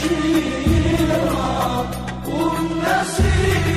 شيل الغاب والنسيم